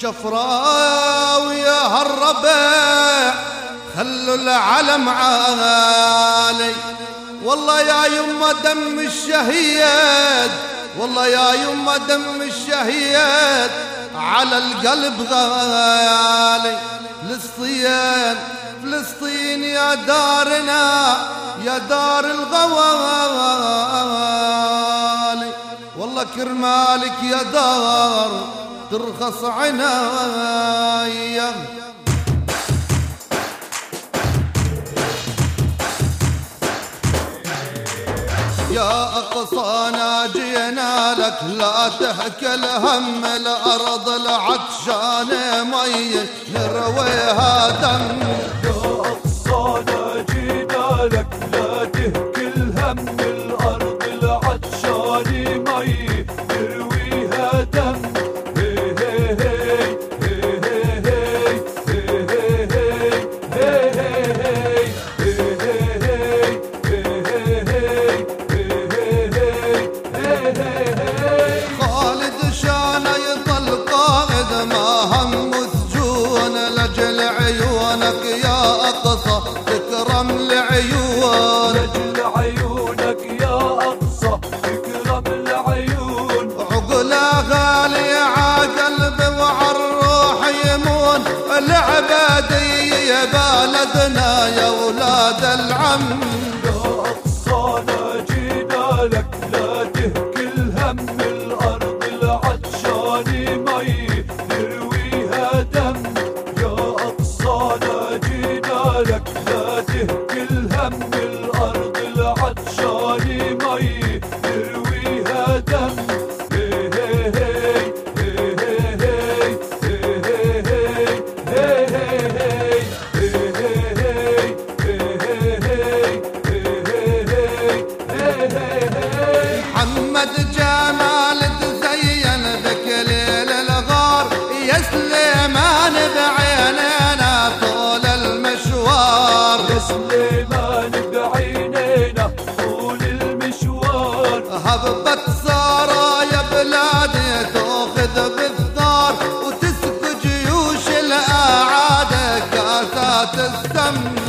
جفراوية هالربع خلوا العلم عالي. والله يا يما دم الشهيد والله يا يما دم الشهيد على القلب غالي. فلسطين فلسطين يا دارنا يا دار الغوالي. والله كرمالك يا دار ترخص عناية يا أقصى ناجينا لك لا تحكي الهم الأرض العطشانة مي نرويها دم. تشرب العيون وعالروح يمون. بلدنا يا ولاد العم. صالح السمن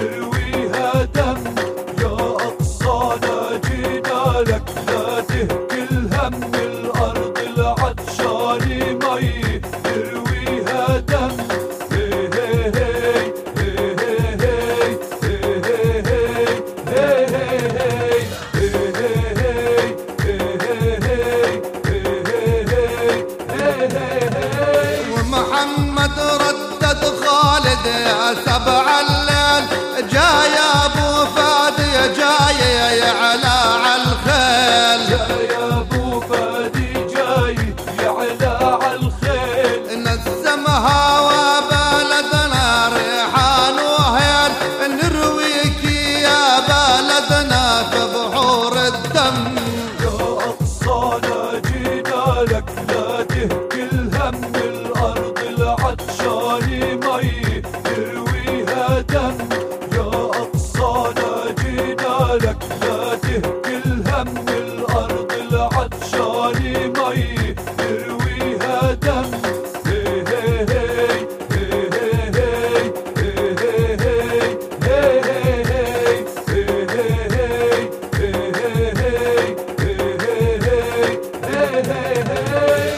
We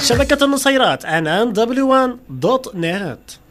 شبكة النصيرات and NW1.net